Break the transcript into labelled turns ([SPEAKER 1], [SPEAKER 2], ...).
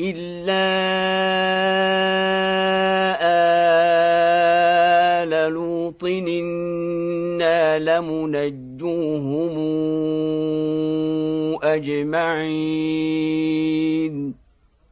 [SPEAKER 1] إلا آل لوط إنا لمنجوهم أجمعين.